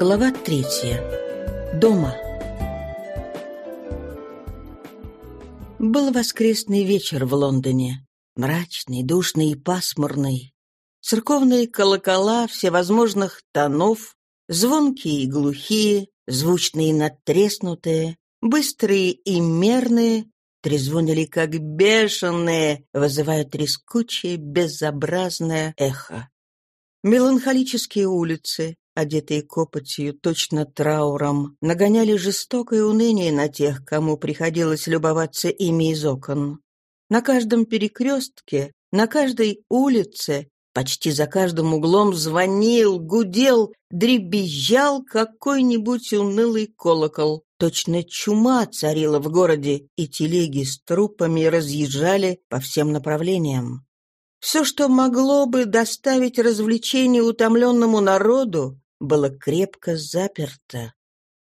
Глава третья. Дома. Был воскресный вечер в Лондоне. Мрачный, душный и пасмурный. Церковные колокола всевозможных тонов, звонкие и глухие, звучные и надтреснутые, быстрые и мерные, трезвонили как бешеные, вызывая трескучее, безобразное эхо. Меланхолические улицы, одетые копотью, точно трауром, нагоняли жестокое уныние на тех, кому приходилось любоваться ими из окон. На каждом перекрестке, на каждой улице, почти за каждым углом звонил, гудел, дребезжал какой-нибудь унылый колокол. Точно чума царила в городе, и телеги с трупами разъезжали по всем направлениям. Все, что могло бы доставить развлечение утомленному народу, было крепко заперто.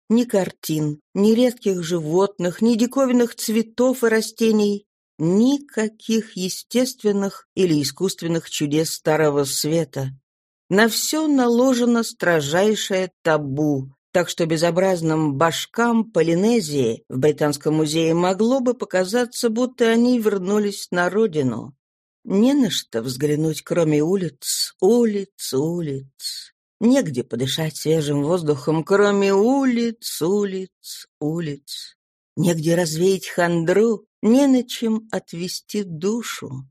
Ни картин, ни редких животных, ни диковинных цветов и растений, никаких естественных или искусственных чудес Старого Света. На все наложено строжайшее табу, так что безобразным башкам Полинезии в Британском музее могло бы показаться, будто они вернулись на родину. Не на что взглянуть, кроме улиц, улиц, улиц. Негде подышать свежим воздухом, кроме улиц, улиц, улиц. Негде развеять хандру, не на чем отвести душу.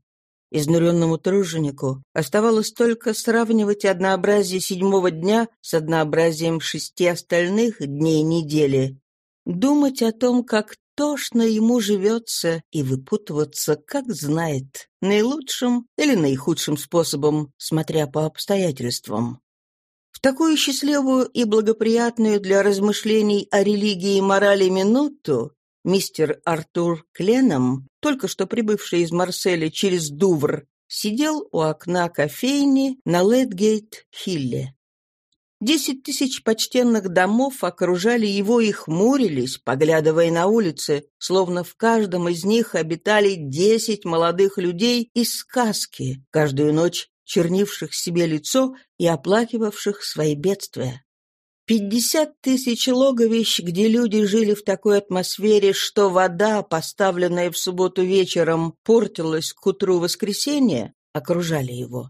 Изнуренному труженику оставалось только сравнивать однообразие седьмого дня с однообразием шести остальных дней недели, думать о том, как тошно ему живется и выпутываться, как знает, наилучшим или наихудшим способом, смотря по обстоятельствам. В такую счастливую и благоприятную для размышлений о религии и морали минуту мистер Артур Кленом, только что прибывший из Марселя через Дувр, сидел у окна кофейни на Лэдгейт-Хилле. Десять тысяч почтенных домов окружали его и хмурились, поглядывая на улицы, словно в каждом из них обитали десять молодых людей из сказки, каждую ночь чернивших себе лицо и оплакивавших свои бедствия. Пятьдесят тысяч логовищ, где люди жили в такой атмосфере, что вода, поставленная в субботу вечером, портилась к утру воскресенья, окружали его.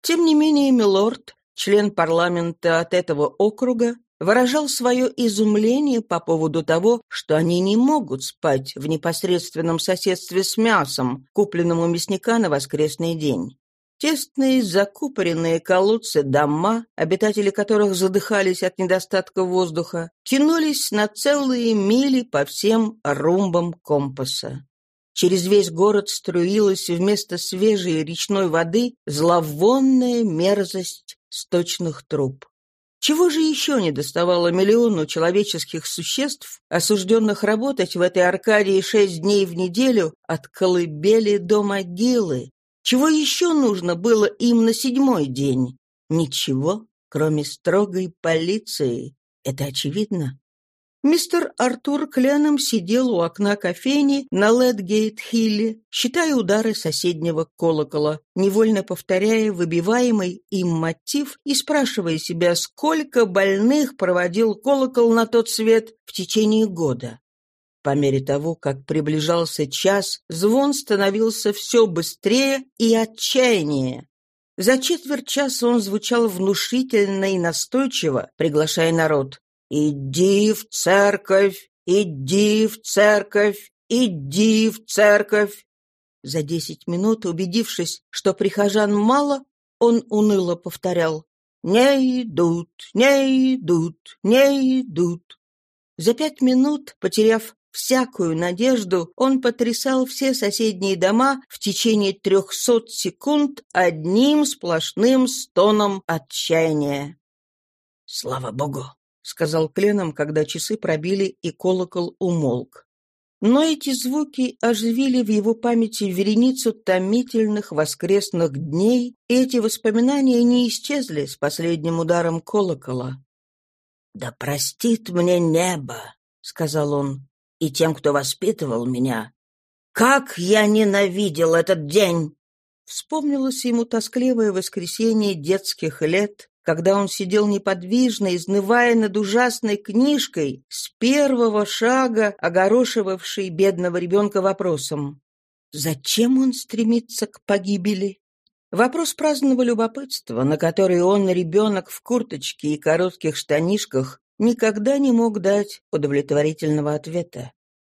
Тем не менее, милорд, член парламента от этого округа, выражал свое изумление по поводу того, что они не могут спать в непосредственном соседстве с мясом, купленным у мясника на воскресный день. Тесные закупоренные колодцы дома, обитатели которых задыхались от недостатка воздуха, тянулись на целые мили по всем румбам компаса. Через весь город струилась вместо свежей речной воды зловонная мерзость сточных труб. Чего же еще не доставало миллиону человеческих существ, осужденных работать в этой Аркадии шесть дней в неделю от колыбели до могилы? Чего еще нужно было им на седьмой день? Ничего, кроме строгой полиции. Это очевидно. Мистер Артур Кленом сидел у окна кофейни на Лэдгейт-Хилле, считая удары соседнего колокола, невольно повторяя выбиваемый им мотив и спрашивая себя, сколько больных проводил колокол на тот свет в течение года. По мере того, как приближался час, звон становился все быстрее и отчаяннее. За четверть часа он звучал внушительно и настойчиво, приглашая народ. «Иди в церковь! Иди в церковь! Иди в церковь!» За десять минут, убедившись, что прихожан мало, он уныло повторял «Не идут, не идут, не идут». За пять минут, потеряв всякую надежду, он потрясал все соседние дома в течение трехсот секунд одним сплошным стоном отчаяния. «Слава Богу!» — сказал Кленом, когда часы пробили и колокол умолк. Но эти звуки оживили в его памяти вереницу томительных воскресных дней, и эти воспоминания не исчезли с последним ударом колокола. «Да простит мне небо», — сказал он, — «и тем, кто воспитывал меня. Как я ненавидел этот день!» Вспомнилось ему тоскливое воскресенье детских лет, когда он сидел неподвижно, изнывая над ужасной книжкой, с первого шага огорошивавший бедного ребенка вопросом. Зачем он стремится к погибели? Вопрос праздного любопытства, на который он, ребенок в курточке и коротких штанишках, никогда не мог дать удовлетворительного ответа.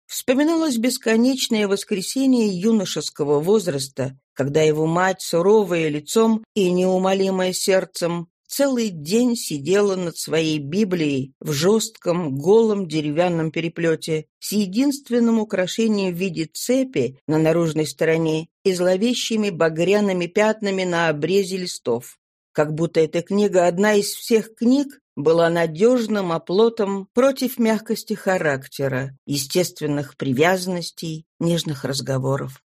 Вспоминалось бесконечное воскресенье юношеского возраста, когда его мать, суровая лицом и неумолимая сердцем, целый день сидела над своей Библией в жестком, голом деревянном переплете с единственным украшением в виде цепи на наружной стороне и зловещими багряными пятнами на обрезе листов. Как будто эта книга одна из всех книг, была надежным оплотом против мягкости характера, естественных привязанностей, нежных разговоров.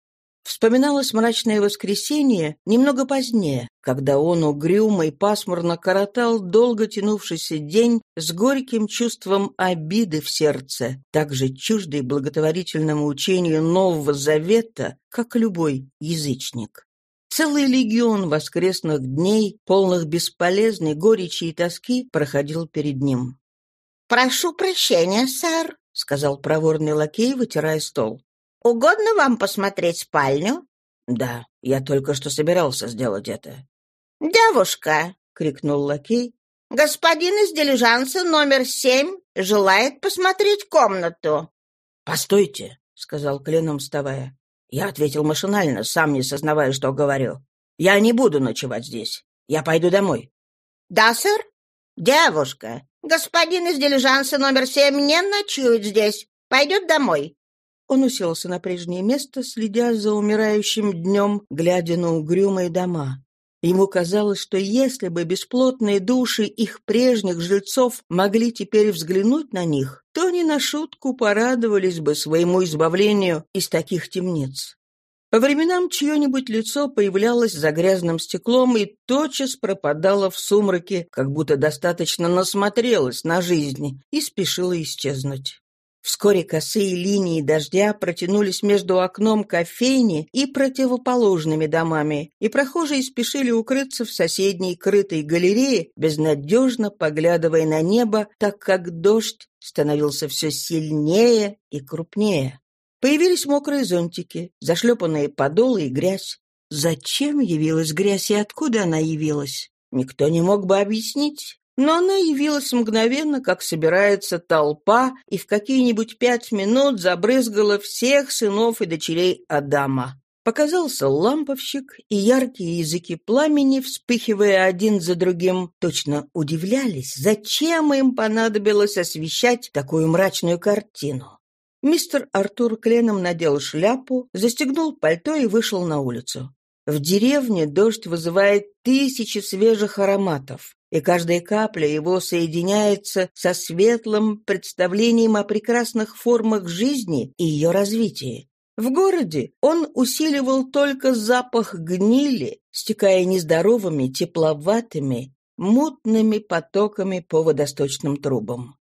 Вспоминалось мрачное воскресенье немного позднее, когда он угрюмо и пасмурно коротал долго тянувшийся день с горьким чувством обиды в сердце, так же чуждой благотворительному учению Нового Завета, как любой язычник. Целый легион воскресных дней, полных бесполезной горечи и тоски, проходил перед ним. «Прошу прощения, сэр», — сказал проворный лакей, вытирая стол. Угодно вам посмотреть спальню?» «Да, я только что собирался сделать это». «Девушка!» — крикнул лакей. «Господин из дилижанса номер семь желает посмотреть комнату». «Постойте!» — сказал Кленом, вставая. Я ответил машинально, сам не сознавая, что говорю. «Я не буду ночевать здесь. Я пойду домой». «Да, сэр?» «Девушка, господин из дилижанса номер семь не ночует здесь. Пойдет домой. Он уселся на прежнее место, следя за умирающим днем, глядя на угрюмые дома. Ему казалось, что если бы бесплотные души их прежних жильцов могли теперь взглянуть на них, то не на шутку порадовались бы своему избавлению из таких темниц. По временам чье-нибудь лицо появлялось за грязным стеклом и тотчас пропадало в сумраке, как будто достаточно насмотрелось на жизнь и спешило исчезнуть. Вскоре косые линии дождя протянулись между окном кофейни и противоположными домами, и прохожие спешили укрыться в соседней крытой галерее, безнадежно поглядывая на небо, так как дождь становился все сильнее и крупнее. Появились мокрые зонтики, зашлепанные подолы и грязь. Зачем явилась грязь и откуда она явилась? Никто не мог бы объяснить. Но она явилась мгновенно, как собирается толпа, и в какие-нибудь пять минут забрызгала всех сынов и дочерей Адама. Показался ламповщик, и яркие языки пламени, вспыхивая один за другим, точно удивлялись, зачем им понадобилось освещать такую мрачную картину. Мистер Артур Кленом надел шляпу, застегнул пальто и вышел на улицу. В деревне дождь вызывает тысячи свежих ароматов и каждая капля его соединяется со светлым представлением о прекрасных формах жизни и ее развитии. В городе он усиливал только запах гнили, стекая нездоровыми, тепловатыми, мутными потоками по водосточным трубам.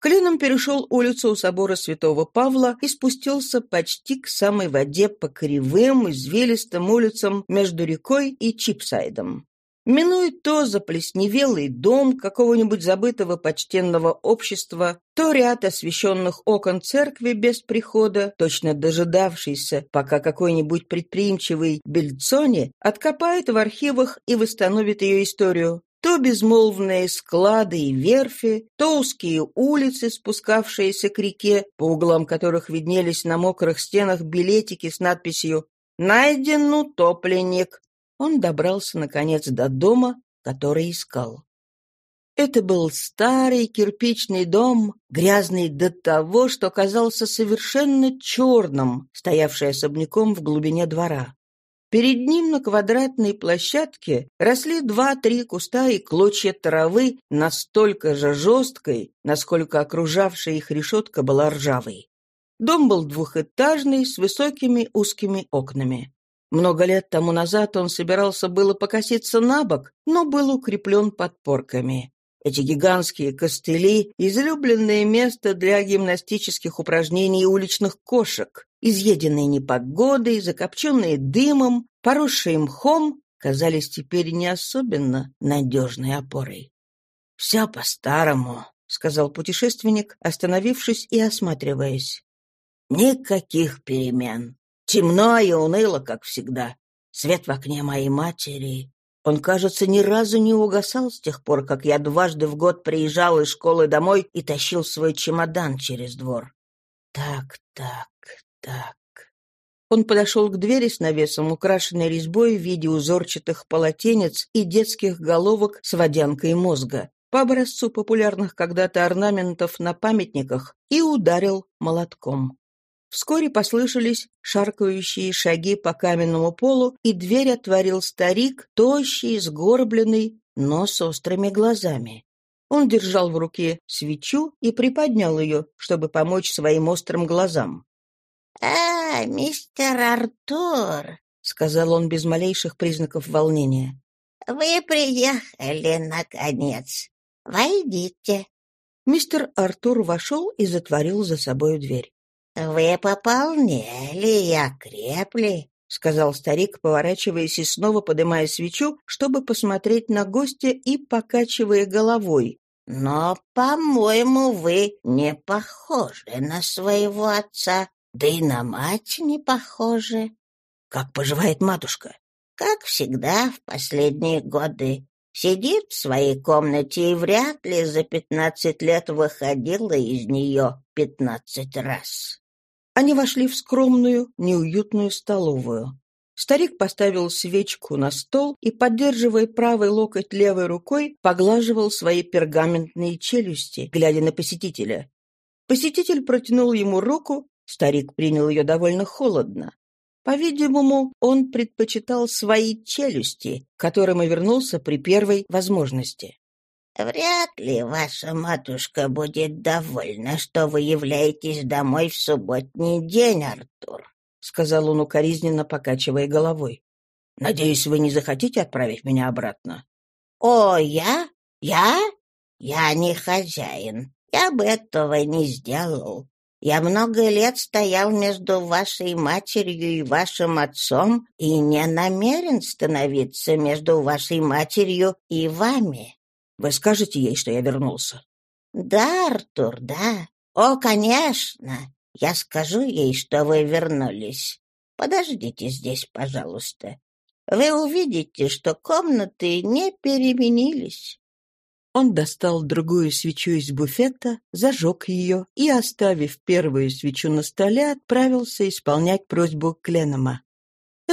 Клином перешел улицу у собора святого Павла и спустился почти к самой воде по кривым, извилистым улицам между рекой и Чипсайдом. Минует то заплесневелый дом какого-нибудь забытого почтенного общества, то ряд освещенных окон церкви без прихода, точно дожидавшийся, пока какой-нибудь предприимчивый Бельцони откопает в архивах и восстановит ее историю, то безмолвные склады и верфи, то узкие улицы, спускавшиеся к реке, по углам которых виднелись на мокрых стенах билетики с надписью «Найден утопленник», он добрался, наконец, до дома, который искал. Это был старый кирпичный дом, грязный до того, что казался совершенно черным, стоявший особняком в глубине двора. Перед ним на квадратной площадке росли два-три куста и клочья травы настолько же жесткой, насколько окружавшая их решетка была ржавой. Дом был двухэтажный, с высокими узкими окнами. Много лет тому назад он собирался было покоситься на бок, но был укреплен подпорками. Эти гигантские костыли — излюбленное место для гимнастических упражнений уличных кошек, изъеденные непогодой, закопченные дымом, поросшие мхом, казались теперь не особенно надежной опорой. «Все по-старому», — сказал путешественник, остановившись и осматриваясь. «Никаких перемен. Темно и уныло, как всегда. Свет в окне моей матери. Он, кажется, ни разу не угасал с тех пор, как я дважды в год приезжал из школы домой и тащил свой чемодан через двор. Так, так, так. Он подошел к двери с навесом, украшенной резьбой в виде узорчатых полотенец и детских головок с водянкой мозга, по образцу популярных когда-то орнаментов на памятниках, и ударил молотком. Вскоре послышались шаркающие шаги по каменному полу, и дверь отворил старик, тощий, сгорбленный, но с острыми глазами. Он держал в руке свечу и приподнял ее, чтобы помочь своим острым глазам. «А, мистер Артур», — сказал он без малейших признаков волнения, — «вы приехали, наконец. Войдите». Мистер Артур вошел и затворил за собой дверь. «Вы пополнели и окрепли», — сказал старик, поворачиваясь и снова поднимая свечу, чтобы посмотреть на гостя и покачивая головой. «Но, по-моему, вы не похожи на своего отца, да и на мать не похожи». «Как поживает матушка?» «Как всегда в последние годы. Сидит в своей комнате и вряд ли за пятнадцать лет выходила из нее пятнадцать раз». Они вошли в скромную, неуютную столовую. Старик поставил свечку на стол и, поддерживая правый локоть левой рукой, поглаживал свои пергаментные челюсти, глядя на посетителя. Посетитель протянул ему руку, старик принял ее довольно холодно. По-видимому, он предпочитал свои челюсти, к которым и вернулся при первой возможности. «Вряд ли ваша матушка будет довольна, что вы являетесь домой в субботний день, Артур», — сказал он укоризненно, покачивая головой. «Надеюсь, вы не захотите отправить меня обратно?» «О, я? Я? Я не хозяин. Я бы этого не сделал. Я много лет стоял между вашей матерью и вашим отцом и не намерен становиться между вашей матерью и вами. Вы скажете ей, что я вернулся?» «Да, Артур, да. О, конечно. Я скажу ей, что вы вернулись. Подождите здесь, пожалуйста. Вы увидите, что комнаты не переменились». Он достал другую свечу из буфета, зажег ее и, оставив первую свечу на столе, отправился исполнять просьбу Кленома.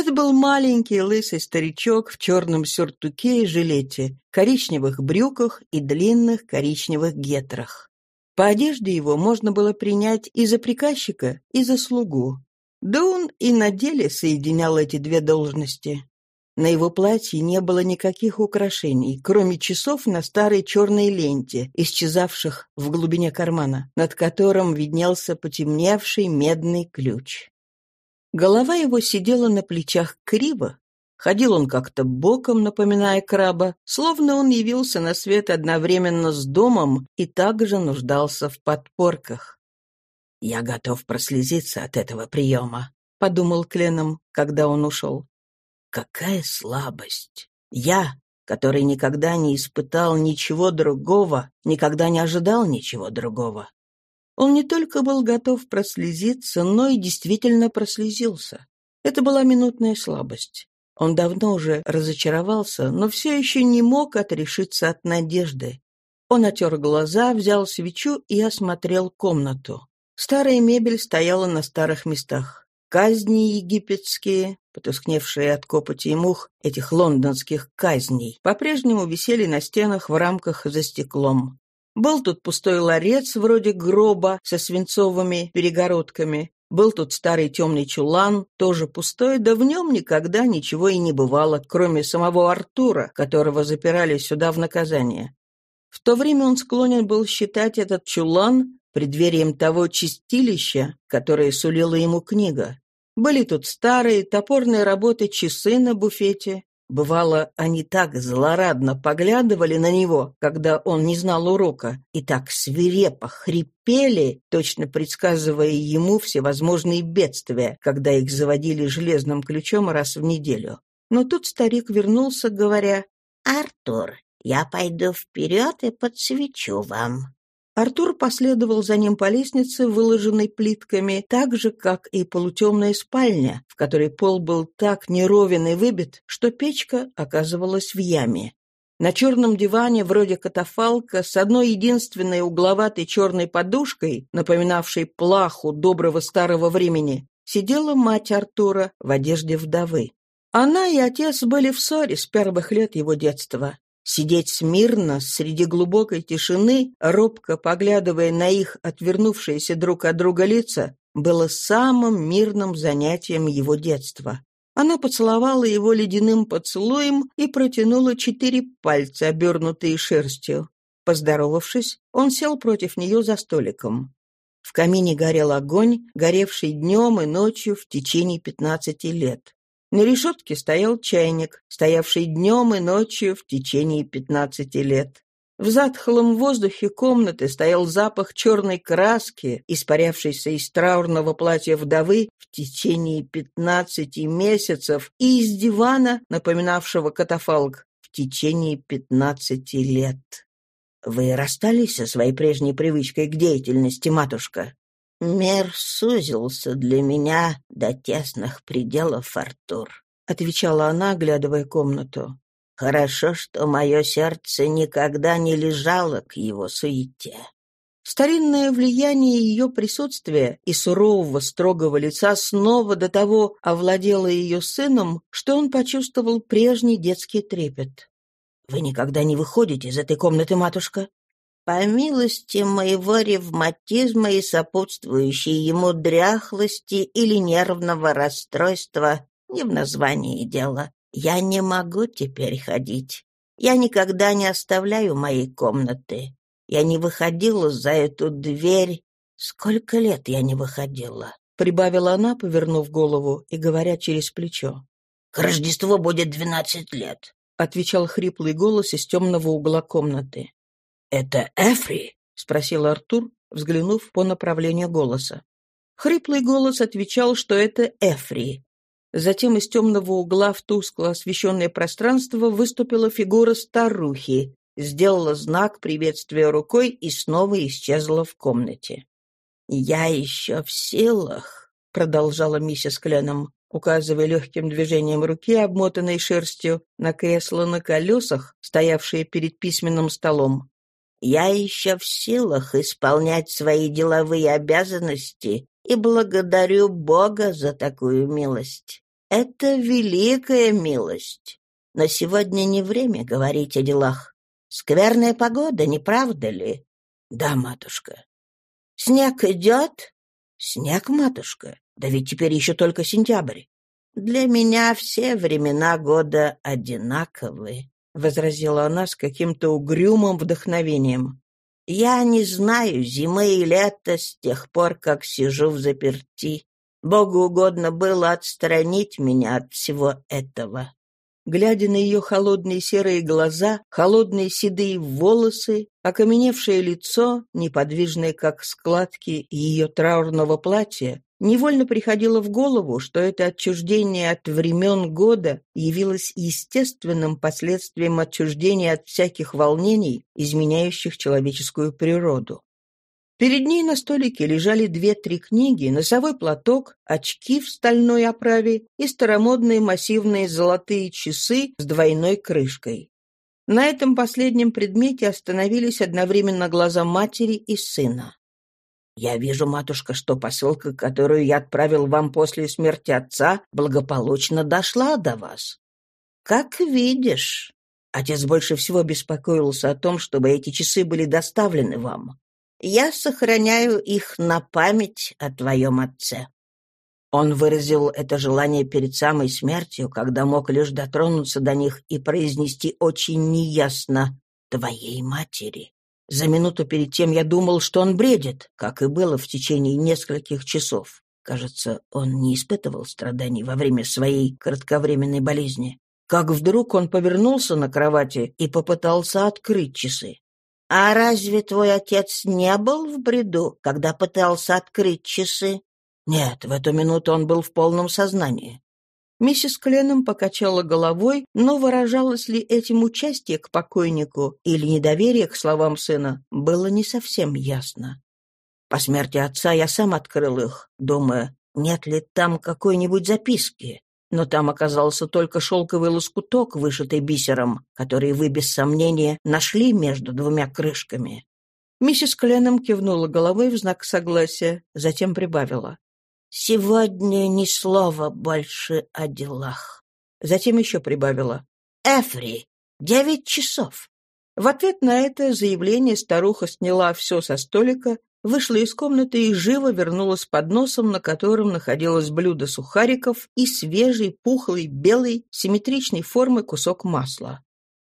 Это был маленький лысый старичок в черном сюртуке и жилете, коричневых брюках и длинных коричневых гетрах. По одежде его можно было принять и за приказчика, и за слугу. Да он и на деле соединял эти две должности. На его платье не было никаких украшений, кроме часов на старой черной ленте, исчезавших в глубине кармана, над которым виднелся потемневший медный ключ. Голова его сидела на плечах криво. Ходил он как-то боком, напоминая краба, словно он явился на свет одновременно с домом и также нуждался в подпорках. «Я готов прослезиться от этого приема», — подумал Кленом, когда он ушел. «Какая слабость! Я, который никогда не испытал ничего другого, никогда не ожидал ничего другого. Он не только был готов прослезиться, но и действительно прослезился. Это была минутная слабость. Он давно уже разочаровался, но все еще не мог отрешиться от надежды. Он отер глаза, взял свечу и осмотрел комнату. Старая мебель стояла на старых местах. Казни египетские, потускневшие от копоти и мух этих лондонских казней, по-прежнему висели на стенах в рамках за стеклом. Был тут пустой ларец вроде гроба со свинцовыми перегородками. Был тут старый темный чулан, тоже пустой, да в нем никогда ничего и не бывало, кроме самого Артура, которого запирали сюда в наказание. В то время он склонен был считать этот чулан преддверием того чистилища, которое сулила ему книга. Были тут старые топорные работы часы на буфете, Бывало, они так злорадно поглядывали на него, когда он не знал урока, и так свирепо хрипели, точно предсказывая ему всевозможные бедствия, когда их заводили железным ключом раз в неделю. Но тут старик вернулся, говоря, «Артур, я пойду вперед и подсвечу вам». Артур последовал за ним по лестнице, выложенной плитками, так же, как и полутемная спальня, в которой пол был так неровен и выбит, что печка оказывалась в яме. На черном диване, вроде катафалка, с одной единственной угловатой черной подушкой, напоминавшей плаху доброго старого времени, сидела мать Артура в одежде вдовы. Она и отец были в ссоре с первых лет его детства. Сидеть смирно среди глубокой тишины, робко поглядывая на их отвернувшиеся друг от друга лица, было самым мирным занятием его детства. Она поцеловала его ледяным поцелуем и протянула четыре пальца, обернутые шерстью. Поздоровавшись, он сел против нее за столиком. В камине горел огонь, горевший днем и ночью в течение пятнадцати лет. На решетке стоял чайник, стоявший днем и ночью в течение пятнадцати лет. В затхлом воздухе комнаты стоял запах черной краски, испарявшейся из траурного платья вдовы в течение пятнадцати месяцев, и из дивана, напоминавшего катафалк, в течение пятнадцати лет. «Вы расстались со своей прежней привычкой к деятельности, матушка?» «Мир сузился для меня до тесных пределов, Артур», — отвечала она, оглядывая комнату. Хорошо, что мое сердце никогда не лежало к его суете. Старинное влияние ее присутствия и сурового, строгого лица снова до того овладело ее сыном, что он почувствовал прежний детский трепет. «Вы никогда не выходите из этой комнаты, матушка?» «По милости моего ревматизма и сопутствующей ему дряхлости или нервного расстройства, не в названии дела, я не могу теперь ходить. Я никогда не оставляю моей комнаты. Я не выходила за эту дверь. Сколько лет я не выходила?» Прибавила она, повернув голову и говоря через плечо. «К Рождеству будет двенадцать лет», — отвечал хриплый голос из темного угла комнаты. «Это Эфри?» — спросил Артур, взглянув по направлению голоса. Хриплый голос отвечал, что это Эфри, Затем из темного угла в тускло освещенное пространство выступила фигура старухи, сделала знак приветствия рукой и снова исчезла в комнате. «Я еще в силах», — продолжала миссис Кленом, указывая легким движением руки, обмотанной шерстью, на кресло на колесах, стоявшее перед письменным столом. «Я еще в силах исполнять свои деловые обязанности и благодарю Бога за такую милость. Это великая милость. Но сегодня не время говорить о делах. Скверная погода, не правда ли? Да, матушка. Снег идет? Снег, матушка. Да ведь теперь еще только сентябрь. Для меня все времена года одинаковы, — возразила она с каким-то угрюмым вдохновением. Я не знаю зимы и лета с тех пор, как сижу в заперти. Богу угодно было отстранить меня от всего этого. Глядя на ее холодные серые глаза, холодные седые волосы, окаменевшее лицо, неподвижное, как складки ее траурного платья, невольно приходило в голову, что это отчуждение от времен года явилось естественным последствием отчуждения от всяких волнений, изменяющих человеческую природу. Перед ней на столике лежали две-три книги, носовой платок, очки в стальной оправе и старомодные массивные золотые часы с двойной крышкой. На этом последнем предмете остановились одновременно глаза матери и сына. «Я вижу, матушка, что посылка, которую я отправил вам после смерти отца, благополучно дошла до вас». «Как видишь». Отец больше всего беспокоился о том, чтобы эти часы были доставлены вам. Я сохраняю их на память о твоем отце». Он выразил это желание перед самой смертью, когда мог лишь дотронуться до них и произнести очень неясно «твоей матери». За минуту перед тем я думал, что он бредит, как и было в течение нескольких часов. Кажется, он не испытывал страданий во время своей кратковременной болезни. Как вдруг он повернулся на кровати и попытался открыть часы. «А разве твой отец не был в бреду, когда пытался открыть часы?» «Нет, в эту минуту он был в полном сознании». Миссис Кленом покачала головой, но выражалось ли этим участие к покойнику или недоверие к словам сына, было не совсем ясно. По смерти отца я сам открыл их, думая, нет ли там какой-нибудь записки. Но там оказался только шелковый лоскуток, вышитый бисером, который вы, без сомнения, нашли между двумя крышками. Миссис Кленом кивнула головой в знак согласия, затем прибавила. «Сегодня ни слова больше о делах». Затем еще прибавила. «Эфри, девять часов». В ответ на это заявление старуха сняла все со столика вышла из комнаты и живо вернулась с подносом, на котором находилось блюдо сухариков и свежий, пухлый, белый, симметричной формы кусок масла.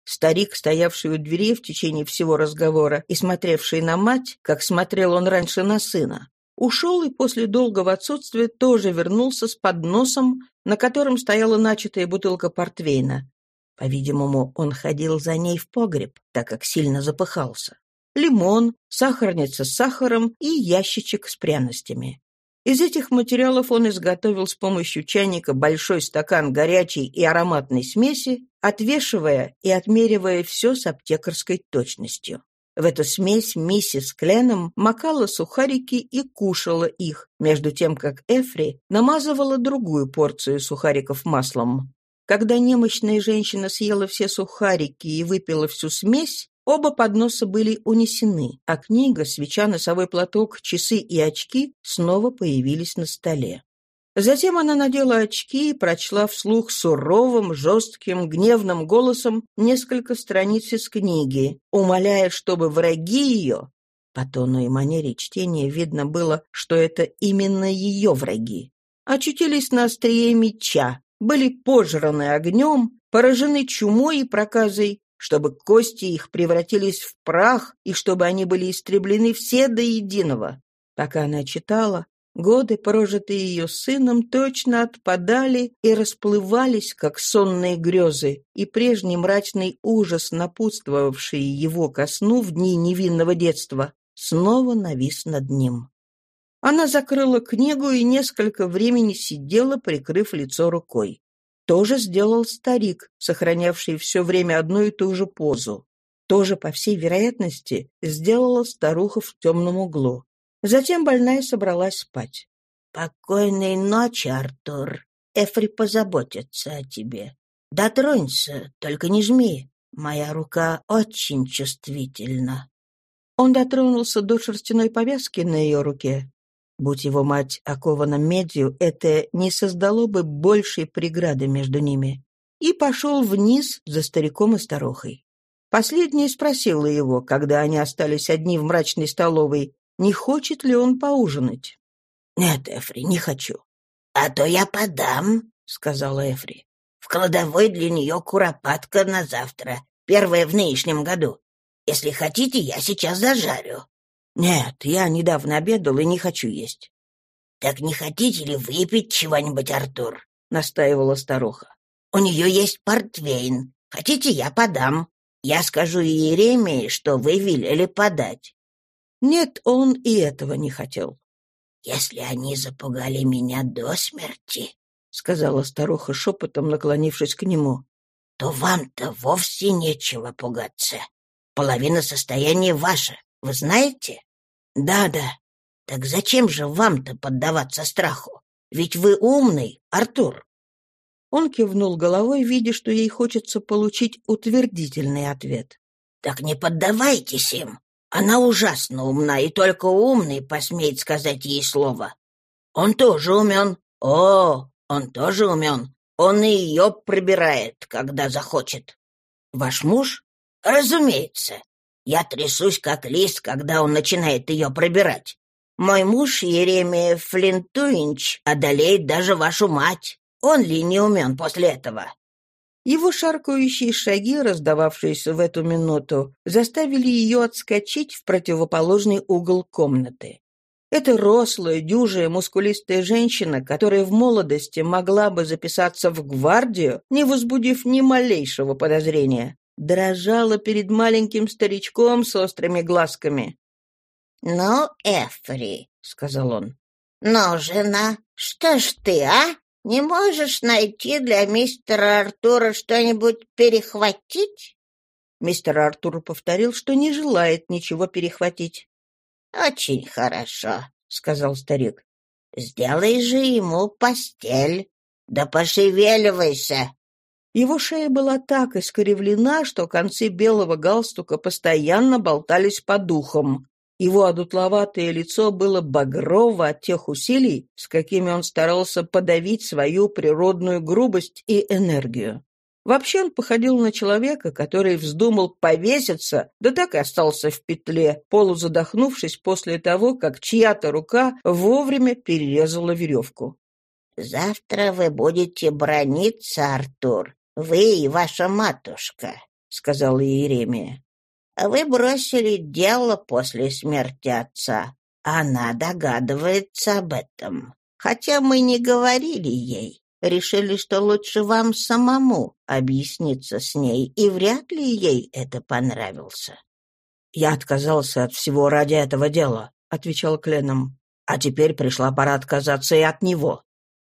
Старик, стоявший у двери в течение всего разговора и смотревший на мать, как смотрел он раньше на сына, ушел и после долгого отсутствия тоже вернулся с подносом, на котором стояла начатая бутылка портвейна. По-видимому, он ходил за ней в погреб, так как сильно запыхался лимон, сахарница с сахаром и ящичек с пряностями. Из этих материалов он изготовил с помощью чайника большой стакан горячей и ароматной смеси, отвешивая и отмеривая все с аптекарской точностью. В эту смесь миссис Кленом макала сухарики и кушала их, между тем как Эфри намазывала другую порцию сухариков маслом. Когда немощная женщина съела все сухарики и выпила всю смесь, Оба подноса были унесены, а книга, свеча, носовой платок, часы и очки снова появились на столе. Затем она надела очки и прочла вслух суровым, жестким, гневным голосом несколько страниц из книги, умоляя, чтобы враги ее... По тону и манере чтения видно было, что это именно ее враги. Очутились на острие меча, были пожраны огнем, поражены чумой и проказой, чтобы кости их превратились в прах и чтобы они были истреблены все до единого. Пока она читала, годы, прожитые ее сыном, точно отпадали и расплывались, как сонные грезы, и прежний мрачный ужас, напутствовавший его ко сну в дни невинного детства, снова навис над ним. Она закрыла книгу и несколько времени сидела, прикрыв лицо рукой. Тоже сделал старик, сохранявший все время одну и ту же позу. Тоже, по всей вероятности, сделала старуха в темном углу. Затем больная собралась спать. «Покойной ночи, Артур. Эфри позаботится о тебе. Дотронься, только не жми. Моя рука очень чувствительна». Он дотронулся до шерстяной повязки на ее руке, Будь его мать окована медью, это не создало бы большей преграды между ними. И пошел вниз за стариком и старухой. Последняя спросила его, когда они остались одни в мрачной столовой, не хочет ли он поужинать. «Нет, Эфри, не хочу». «А то я подам», — сказала Эфри. «В кладовой для нее куропатка на завтра, первая в нынешнем году. Если хотите, я сейчас зажарю». «Нет, я недавно обедал и не хочу есть». «Так не хотите ли выпить чего-нибудь, Артур?» — настаивала старуха. «У нее есть портвейн. Хотите, я подам. Я скажу Иеремии, что вы велели подать». Нет, он и этого не хотел. «Если они запугали меня до смерти», — сказала старуха шепотом, наклонившись к нему, — «то вам-то вовсе нечего пугаться. Половина состояния ваша, вы знаете?» «Да-да. Так зачем же вам-то поддаваться страху? Ведь вы умный, Артур». Он кивнул головой, видя, что ей хочется получить утвердительный ответ. «Так не поддавайтесь им. Она ужасно умна, и только умный посмеет сказать ей слово. Он тоже умен. О, он тоже умен. Он и ее пробирает, когда захочет. Ваш муж? Разумеется. Я трясусь, как лист, когда он начинает ее пробирать. Мой муж, Еремия Флинтуинч, одолеет даже вашу мать. Он ли не умен после этого?» Его шаркающие шаги, раздававшиеся в эту минуту, заставили ее отскочить в противоположный угол комнаты. Это рослая, дюжая, мускулистая женщина, которая в молодости могла бы записаться в гвардию, не возбудив ни малейшего подозрения, дрожала перед маленьким старичком с острыми глазками. «Ну, Эфри», — сказал он, — «ну, жена, что ж ты, а? Не можешь найти для мистера Артура что-нибудь перехватить?» Мистер Артур повторил, что не желает ничего перехватить. «Очень хорошо», — сказал старик. «Сделай же ему постель. Да пошевеливайся!» Его шея была так искривлена, что концы белого галстука постоянно болтались по духам. Его одутловатое лицо было багрово от тех усилий, с какими он старался подавить свою природную грубость и энергию. Вообще он походил на человека, который вздумал повеситься, да так и остался в петле, полузадохнувшись после того, как чья-то рука вовремя перерезала веревку. «Завтра вы будете брониться, Артур, вы и ваша матушка», — сказала Иеремия. «Вы бросили дело после смерти отца. Она догадывается об этом, хотя мы не говорили ей решили, что лучше вам самому объясниться с ней, и вряд ли ей это понравился. «Я отказался от всего ради этого дела», — отвечал Кленом. «А теперь пришла пора отказаться и от него».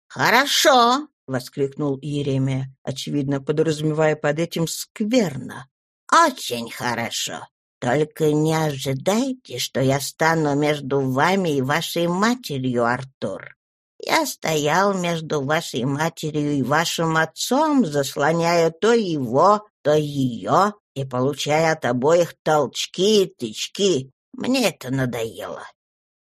«Хорошо», — воскликнул Еремия, очевидно подразумевая под этим «скверно». «Очень хорошо. Только не ожидайте, что я стану между вами и вашей матерью, Артур. Я стоял между вашей матерью и вашим отцом, заслоняя то его, то ее, и получая от обоих толчки и тычки. Мне это надоело.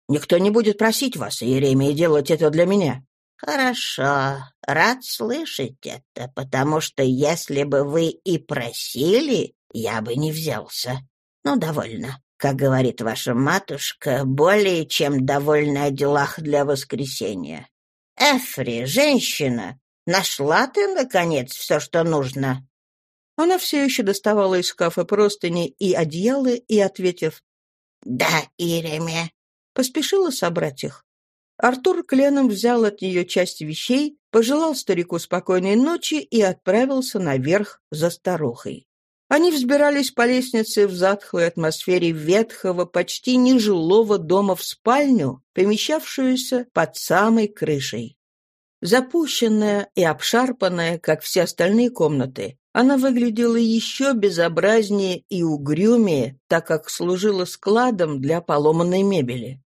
Никто не будет просить вас, Еремия, делать это для меня. Хорошо, рад слышать это, потому что если бы вы и просили, я бы не взялся. Ну, довольно. Как говорит ваша матушка, более чем довольна о делах для воскресения. Эфри, женщина, нашла ты, наконец, все, что нужно?» Она все еще доставала из шкафа простыни и одеялы и, ответив «Да, Иреме», поспешила собрать их. Артур кленом взял от нее часть вещей, пожелал старику спокойной ночи и отправился наверх за старухой. Они взбирались по лестнице в затхлой атмосфере ветхого, почти нежилого дома в спальню, помещавшуюся под самой крышей. Запущенная и обшарпанная, как все остальные комнаты, она выглядела еще безобразнее и угрюмее, так как служила складом для поломанной мебели.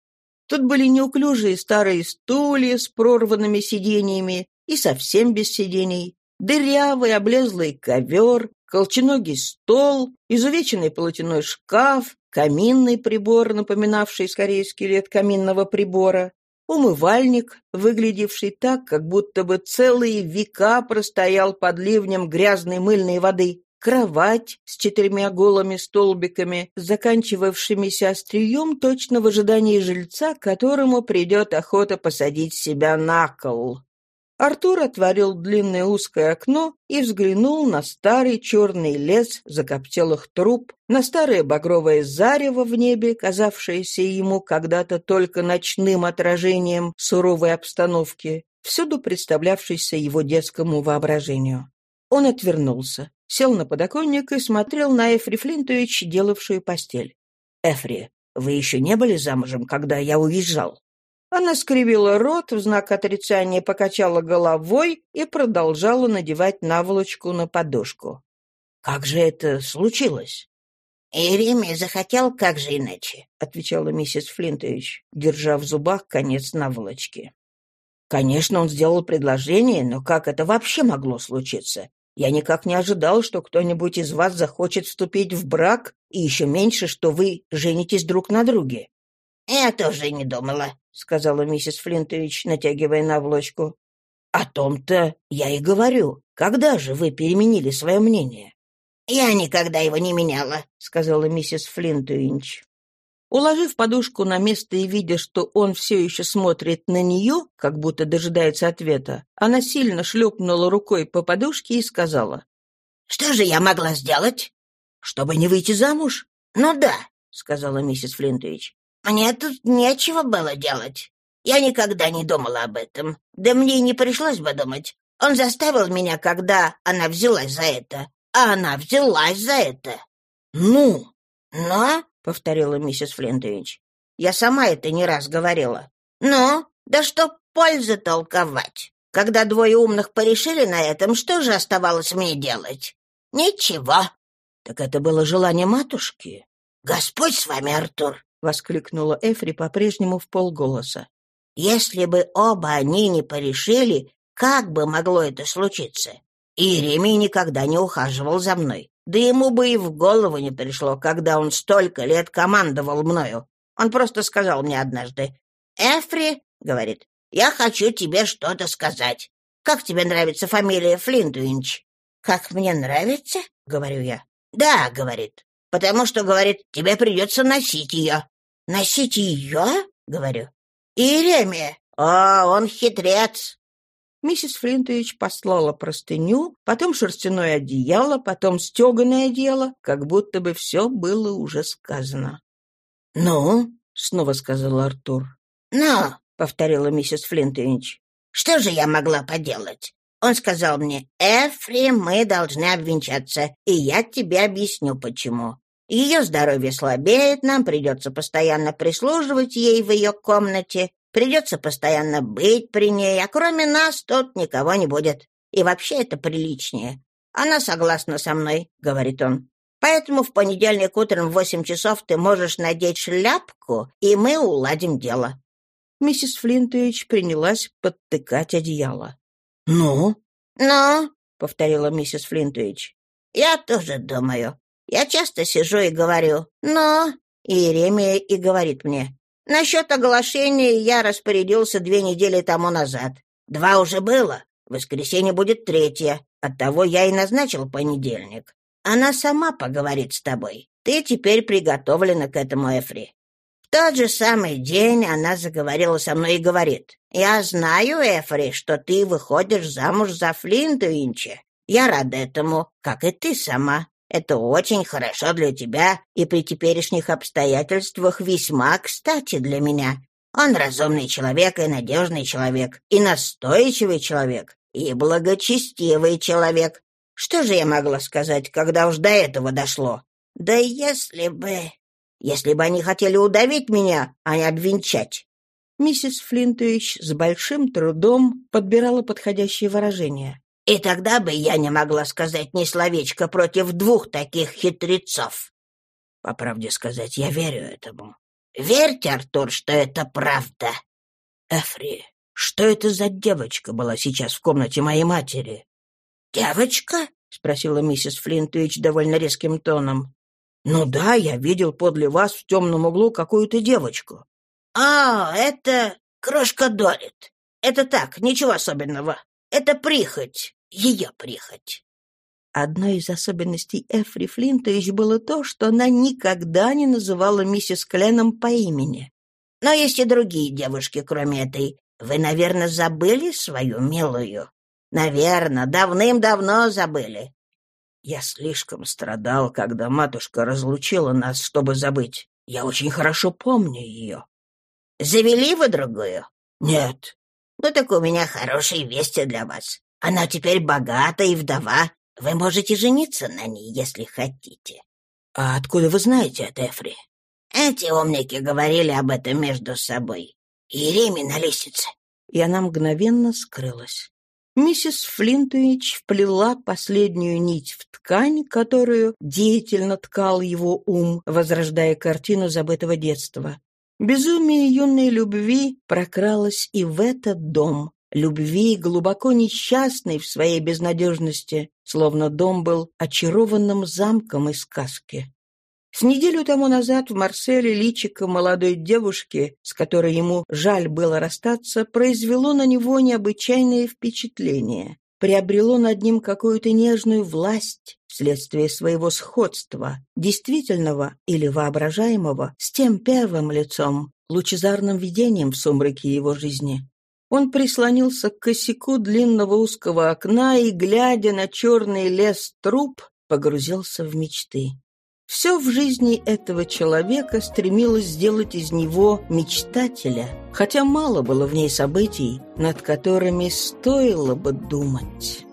Тут были неуклюжие старые стулья с прорванными сиденьями и совсем без сидений, дырявый облезлый ковер, колченогий стол, изувеченный полотяной шкаф, каминный прибор, напоминавший скорее скелет каминного прибора, умывальник, выглядевший так, как будто бы целые века простоял под ливнем грязной мыльной воды, кровать с четырьмя голыми столбиками, заканчивавшимися острием точно в ожидании жильца, которому придет охота посадить себя на кол. Артур отворил длинное узкое окно и взглянул на старый черный лес закоптелых труб, на старое багровое зарево в небе, казавшееся ему когда-то только ночным отражением суровой обстановки, всюду представлявшейся его детскому воображению. Он отвернулся, сел на подоконник и смотрел на Эфри Флинтович, делавшую постель. «Эфри, вы еще не были замужем, когда я уезжал?» Она скривила рот, в знак отрицания покачала головой и продолжала надевать наволочку на подушку. «Как же это случилось?» «Иеремия захотел, как же иначе?» — отвечала миссис Флинтович, держа в зубах конец наволочки. «Конечно, он сделал предложение, но как это вообще могло случиться? Я никак не ожидал, что кто-нибудь из вас захочет вступить в брак, и еще меньше, что вы женитесь друг на друге. «Я тоже не думала», — сказала миссис Флинтович, натягивая наволочку. «О том-то я и говорю. Когда же вы переменили свое мнение?» «Я никогда его не меняла», — сказала миссис Флинтович. Уложив подушку на место и видя, что он все еще смотрит на нее, как будто дожидается ответа, она сильно шлепнула рукой по подушке и сказала. «Что же я могла сделать?» «Чтобы не выйти замуж?» «Ну да», — сказала миссис Флинтович. Мне тут нечего было делать. Я никогда не думала об этом. Да мне и не пришлось бы думать. Он заставил меня, когда она взялась за это. А она взялась за это. «Ну?» «Но?» — повторила миссис Флинтович. «Я сама это не раз говорила. Ну, да что пользы толковать? Когда двое умных порешили на этом, что же оставалось мне делать? Ничего. Так это было желание матушки. Господь с вами, Артур, воскликнула Эфри по-прежнему в полголоса. Если бы оба они не порешили, как бы могло это случиться? Иеремий никогда не ухаживал за мной. Да ему бы и в голову не пришло, когда он столько лет командовал мною. Он просто сказал мне однажды, «Эфри, — говорит, — я хочу тебе что-то сказать. Как тебе нравится фамилия Флинтуинч?» «Как мне нравится?» — говорю я. «Да, — говорит, — потому что, — говорит, — тебе придется носить ее». «Носить ее?» — говорю. «Иеремия! О, он хитрец!» Миссис Флинтович послала простыню, потом шерстяное одеяло, потом стеганое одеяло, как будто бы все было уже сказано. «Ну?» — снова сказал Артур. «Ну?» — повторила миссис Флинтович. «Что же я могла поделать? Он сказал мне, «Эфри, мы должны обвенчаться, и я тебе объясню, почему. Ее здоровье слабеет, нам придется постоянно прислуживать ей в ее комнате, придется постоянно быть при ней, а кроме нас тут никого не будет. И вообще это приличнее. Она согласна со мной, — говорит он. Поэтому в понедельник утром в восемь часов ты можешь надеть шляпку, и мы уладим дело. Миссис Флинтович принялась подтыкать одеяло. «Ну?» «Ну?» — повторила миссис Флинтович. «Я тоже думаю. Я часто сижу и говорю «но». И и говорит мне «насчет оглашения я распорядился две недели тому назад. Два уже было. Воскресенье будет третье. Оттого я и назначил понедельник. Она сама поговорит с тобой. Ты теперь приготовлена к этому, Эфри. В тот же самый день она заговорила со мной и говорит, «Я знаю, Эфри, что ты выходишь замуж за Флинтуинча. Я рада этому, как и ты сама. Это очень хорошо для тебя и при теперешних обстоятельствах весьма кстати для меня. Он разумный человек и надежный человек, и настойчивый человек, и благочестивый человек. Что же я могла сказать, когда уж до этого дошло? Да если бы... Если бы они хотели удавить меня, а не обвенчать. Миссис Флинтуич с большим трудом подбирала подходящее выражение. И тогда бы я не могла сказать ни словечко против двух таких хитрецов. По правде сказать, я верю этому. Верьте, Артур, что это правда. Эфри, что это за девочка была сейчас в комнате моей матери? Девочка? спросила миссис Флинтвич довольно резким тоном. Ну да, я видел подле вас в темном углу какую-то девочку. А, это крошка Дорит. Это так, ничего особенного. Это прихоть ее прихоть. Одной из особенностей Эфри Флинтович было то, что она никогда не называла миссис Кленом по имени. Но есть и другие девушки, кроме этой. Вы, наверное, забыли свою милую? Наверное, давным-давно забыли. Я слишком страдал, когда матушка разлучила нас, чтобы забыть. Я очень хорошо помню ее. Завели вы другую? Нет. Ну так у меня хорошие вести для вас. Она теперь богата и вдова. Вы можете жениться на ней, если хотите. А откуда вы знаете от Эфри? Эти умники говорили об этом между собой. Иеремий на лестнице. И она мгновенно скрылась. Миссис Флинтуич вплела последнюю нить в ткань, которую деятельно ткал его ум, возрождая картину забытого детства. Безумие юной любви прокралось и в этот дом, любви, глубоко несчастной в своей безнадежности, словно дом был очарованным замком из сказки. С неделю тому назад в Марселе личико молодой девушки, с которой ему жаль было расстаться, произвело на него необычайное впечатление, приобрело над ним какую-то нежную власть вследствие своего сходства, действительного или воображаемого, с тем первым лицом, лучезарным видением в сумраке его жизни. Он прислонился к косяку длинного узкого окна и, глядя на черный лес труп, погрузился в мечты. Все в жизни этого человека стремилось сделать из него мечтателя, хотя мало было в ней событий, над которыми стоило бы думать.